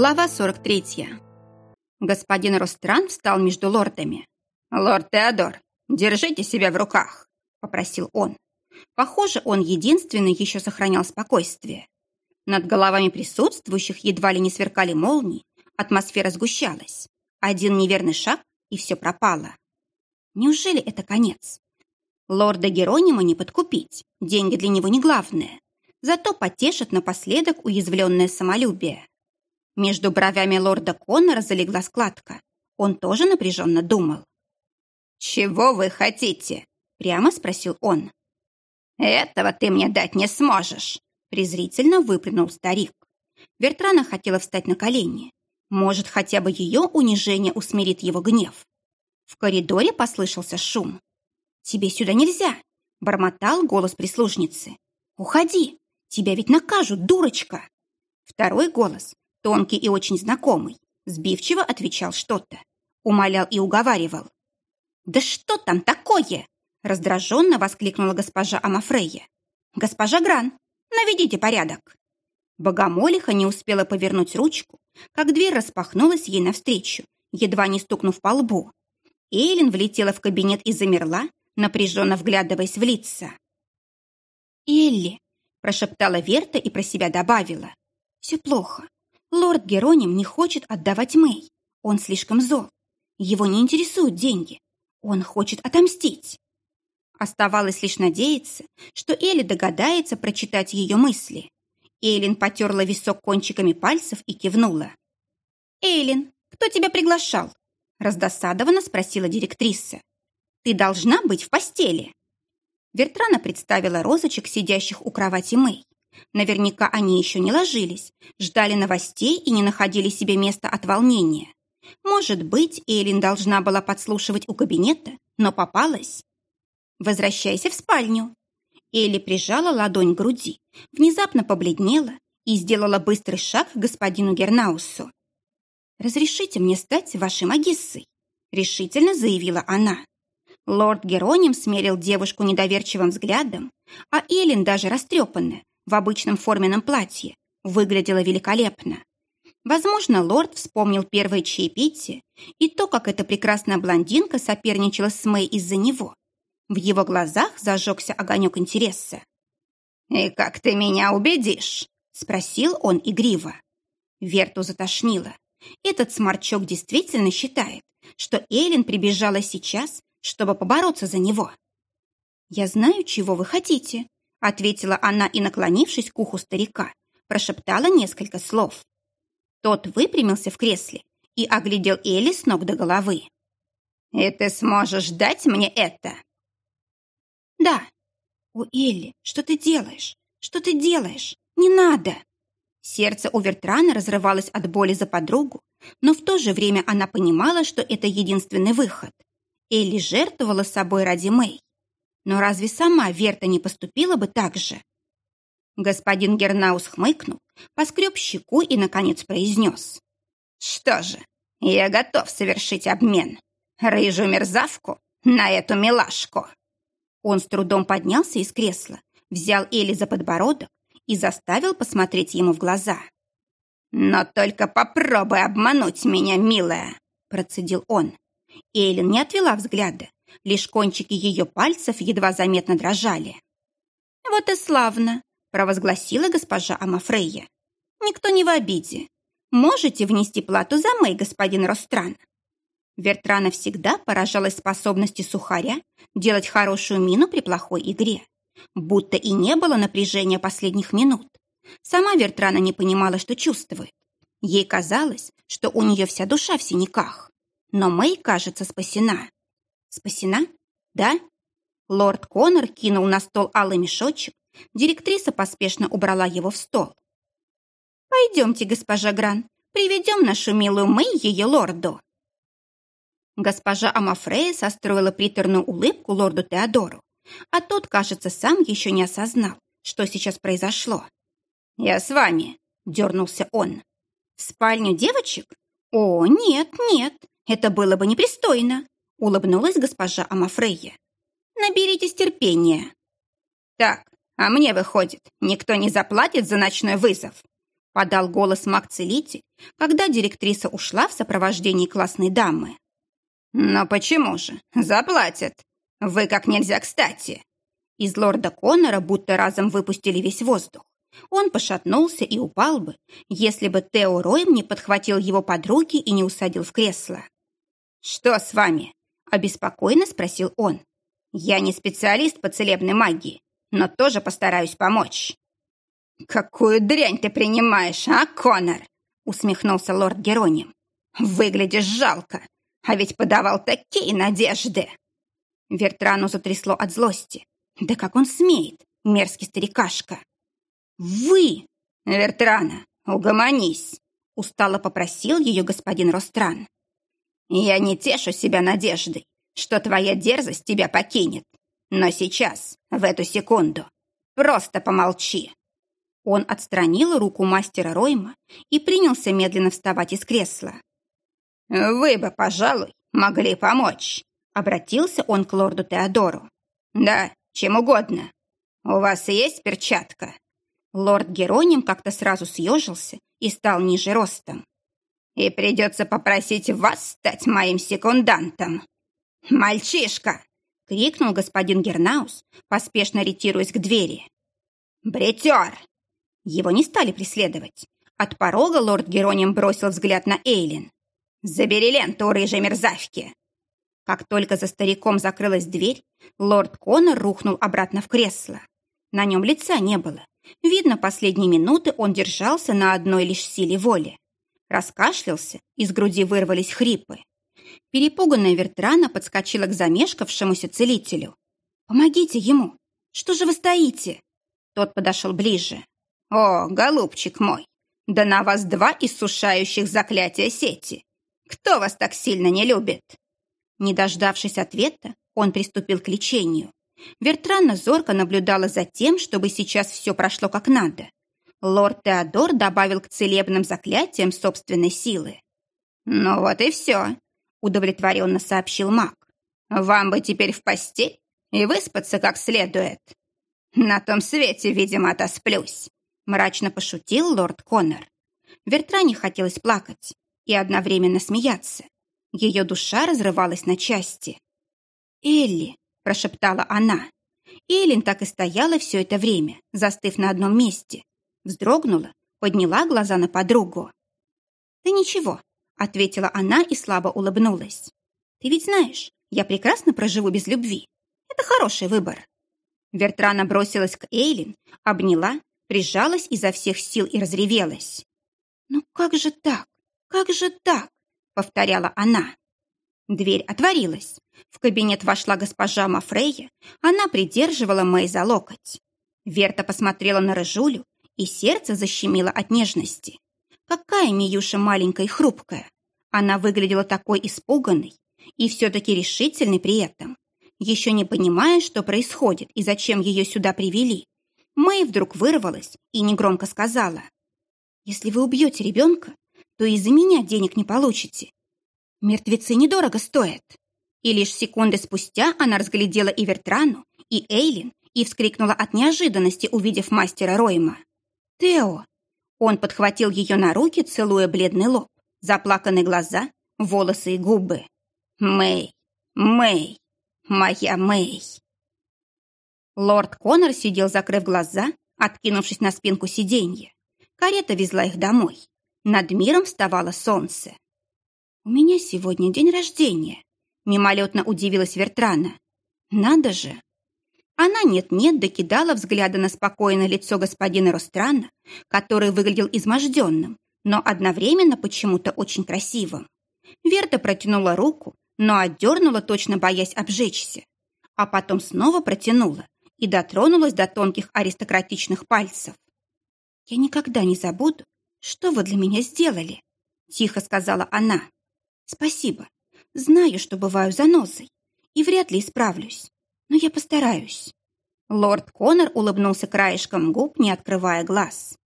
Глава 43. Господин Ростран встал между лордами. «Лорд Теодор, держите себя в руках», — попросил он. Похоже, он единственный еще сохранял спокойствие. Над головами присутствующих едва ли не сверкали молнии, атмосфера сгущалась. Один неверный шаг, и все пропало. Неужели это конец? Лорда Геронима не подкупить, деньги для него не главное. Зато потешит напоследок уязвленное самолюбие. Между бровями лорда Коннора залегла складка. Он тоже напряженно думал. «Чего вы хотите?» — прямо спросил он. «Этого ты мне дать не сможешь», — презрительно выплюнул старик. Вертрана хотела встать на колени. Может, хотя бы ее унижение усмирит его гнев. В коридоре послышался шум. «Тебе сюда нельзя!» — бормотал голос прислужницы. «Уходи! Тебя ведь накажут, дурочка!» Второй голос тонкий и очень знакомый, сбивчиво отвечал что-то, умолял и уговаривал. «Да что там такое?» раздраженно воскликнула госпожа Амафрея. «Госпожа Гран, наведите порядок!» Богомолиха не успела повернуть ручку, как дверь распахнулась ей навстречу, едва не стукнув по лбу. Эйлин влетела в кабинет и замерла, напряженно вглядываясь в лица. «Элли!» – прошептала Верта и про себя добавила. «Все плохо. Лорд Героним не хочет отдавать Мэй. Он слишком зол. Его не интересуют деньги. Он хочет отомстить. Оставалось лишь надеяться, что Элли догадается прочитать ее мысли. Эйлин потерла висок кончиками пальцев и кивнула. «Эйлин, кто тебя приглашал?» раздосадованно спросила директриса. «Ты должна быть в постели». Вертрана представила розочек, сидящих у кровати Мэй. Наверняка они еще не ложились, ждали новостей и не находили себе места от волнения. Может быть, Эйлин должна была подслушивать у кабинета, но попалась. «Возвращайся в спальню». Элли прижала ладонь к груди, внезапно побледнела и сделала быстрый шаг к господину Гернаусу. «Разрешите мне стать вашей магиссой», — решительно заявила она. Лорд Героним смерил девушку недоверчивым взглядом, а Эллин, даже растрепанная, в обычном форменном платье, выглядела великолепно. Возможно, лорд вспомнил первое чаепитие и то, как эта прекрасная блондинка соперничала с Мэй из-за него. В его глазах зажегся огонек интереса. «И как ты меня убедишь?» — спросил он игриво. Верту затошнило. Этот сморчок действительно считает, что Эйлин прибежала сейчас, чтобы побороться за него. «Я знаю, чего вы хотите», — ответила она и, наклонившись к уху старика, прошептала несколько слов. Тот выпрямился в кресле и оглядел Элли с ног до головы. «И ты сможешь дать мне это?» «Да». «О, Элли, что ты делаешь? Что ты делаешь? Не надо!» Сердце у Вертрана разрывалось от боли за подругу, но в то же время она понимала, что это единственный выход. Элли жертвовала собой ради Мэй. Но разве сама Верта не поступила бы так же? Господин Гернаус хмыкнул, поскреб щеку и, наконец, произнес. «Что же, я готов совершить обмен. Рыжую мерзавку на эту милашку». Он с трудом поднялся из кресла, взял Элли за подбородок и заставил посмотреть ему в глаза. «Но только попробуй обмануть меня, милая!» процедил он. Эйлин не отвела взгляда, лишь кончики ее пальцев едва заметно дрожали. «Вот и славно!» провозгласила госпожа Амафрейя. «Никто не в обиде. Можете внести плату за Мэй, господин Ростран?» Вертрана всегда поражалась способности сухаря делать хорошую мину при плохой игре. Будто и не было напряжения последних минут. Сама Вертрана не понимала, что чувствует. Ей казалось, что у нее вся душа в синяках. Но Мэй, кажется, спасена. Спасена? Да? Лорд Коннор кинул на стол алый мешочек. Директриса поспешно убрала его в стол. «Пойдемте, госпожа Гран, приведем нашу милую Мэй ее лорду». Госпожа Амафрея состроила приторную улыбку лорду Теодору, а тот, кажется, сам еще не осознал, что сейчас произошло. «Я с вами», — дернулся он. «В спальню девочек? О, нет, нет, это было бы непристойно», — улыбнулась госпожа Амафрея. «Наберитесь терпения». «Так, а мне, выходит, никто не заплатит за ночной вызов?» подал голос маг-целитель, когда директриса ушла в сопровождении классной дамы. «Но почему же? Заплатят. Вы как нельзя кстати». Из лорда Коннора будто разом выпустили весь воздух. Он пошатнулся и упал бы, если бы Тео Ройм не подхватил его под руки и не усадил в кресло. «Что с вами?» – обеспокоенно спросил он. «Я не специалист по целебной магии, но тоже постараюсь помочь». «Какую дрянь ты принимаешь, а, Конор?» – усмехнулся лорд Героним. «Выглядишь жалко, а ведь подавал такие надежды!» Вертрану затрясло от злости. Да как он смеет, мерзкий старикашка! «Вы!» «Вертрана, угомонись!» Устало попросил ее господин Ростран. «Я не тешу себя надеждой, что твоя дерзость тебя покинет. Но сейчас, в эту секунду, просто помолчи!» Он отстранил руку мастера Ройма и принялся медленно вставать из кресла. «Вы бы, пожалуй, могли помочь», — обратился он к лорду Теодору. «Да, чем угодно. У вас есть перчатка?» Лорд Героним как-то сразу съежился и стал ниже ростом. «И придется попросить вас стать моим секундантом!» «Мальчишка!» — крикнул господин Гернаус, поспешно ретируясь к двери. «Бретер!» Его не стали преследовать. От порога лорд Героним бросил взгляд на Эйлин. «Забери ленту, рыжей мерзавки!» Как только за стариком закрылась дверь, лорд Коннор рухнул обратно в кресло. На нем лица не было. Видно, последние минуты он держался на одной лишь силе воли. Раскашлялся, из груди вырвались хрипы. Перепуганная Вертрана подскочила к замешкавшемуся целителю. «Помогите ему! Что же вы стоите?» Тот подошел ближе. «О, голубчик мой, да на вас два иссушающих заклятия сети. Кто вас так сильно не любит?» Не дождавшись ответа, он приступил к лечению. Вертранна зорко наблюдала за тем, чтобы сейчас все прошло как надо. Лорд Теодор добавил к целебным заклятиям собственной силы. «Ну вот и все», — удовлетворенно сообщил маг. «Вам бы теперь в постель и выспаться как следует». «На том свете, видимо, отосплюсь», — мрачно пошутил лорд Коннор. Вертране хотелось плакать и одновременно смеяться. Ее душа разрывалась на части. «Элли», — прошептала она. Эллин так и стояла все это время, застыв на одном месте. Вздрогнула, подняла глаза на подругу. «Да ничего», — ответила она и слабо улыбнулась. «Ты ведь знаешь, я прекрасно проживу без любви. Это хороший выбор». Вертрана бросилась к Эйлин, обняла, прижалась изо всех сил и разревелась. «Ну как же так? Как же так?» повторяла она. Дверь отворилась. В кабинет вошла госпожа Мафрея. Она придерживала Мэй за локоть. Верта посмотрела на Рыжулю, и сердце защемило от нежности. Какая Миюша маленькая и хрупкая. Она выглядела такой испуганной и все-таки решительной при этом. Еще не понимая, что происходит и зачем ее сюда привели. Мэй вдруг вырвалась и негромко сказала. «Если вы убьете ребенка, то из-за меня денег не получите. Мертвецы недорого стоят. И лишь секунды спустя она разглядела и Вертрану, и Эйлин, и вскрикнула от неожиданности, увидев мастера Ройма. «Тео!» Он подхватил ее на руки, целуя бледный лоб, заплаканные глаза, волосы и губы. «Мэй! Мэй! Моя Мэй!» Лорд Коннор сидел, закрыв глаза, откинувшись на спинку сиденья. Карета везла их домой. Над миром вставало солнце. «У меня сегодня день рождения», — мимолетно удивилась Вертрана. «Надо же!» Она нет-нет докидала взгляда на спокойное лицо господина Ространа, который выглядел изможденным, но одновременно почему-то очень красивым. Верта протянула руку, но отдернула, точно боясь обжечься. А потом снова протянула и дотронулась до тонких аристократичных пальцев. «Я никогда не забуду, что вы для меня сделали?» — тихо сказала она. «Спасибо. Знаю, что бываю заносой, и вряд ли исправлюсь, но я постараюсь». Лорд Коннор улыбнулся краешком губ, не открывая глаз.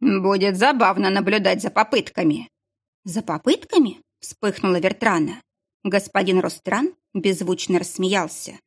«Будет забавно наблюдать за попытками». «За попытками?» — вспыхнула Вертрана. Господин Ростран беззвучно рассмеялся.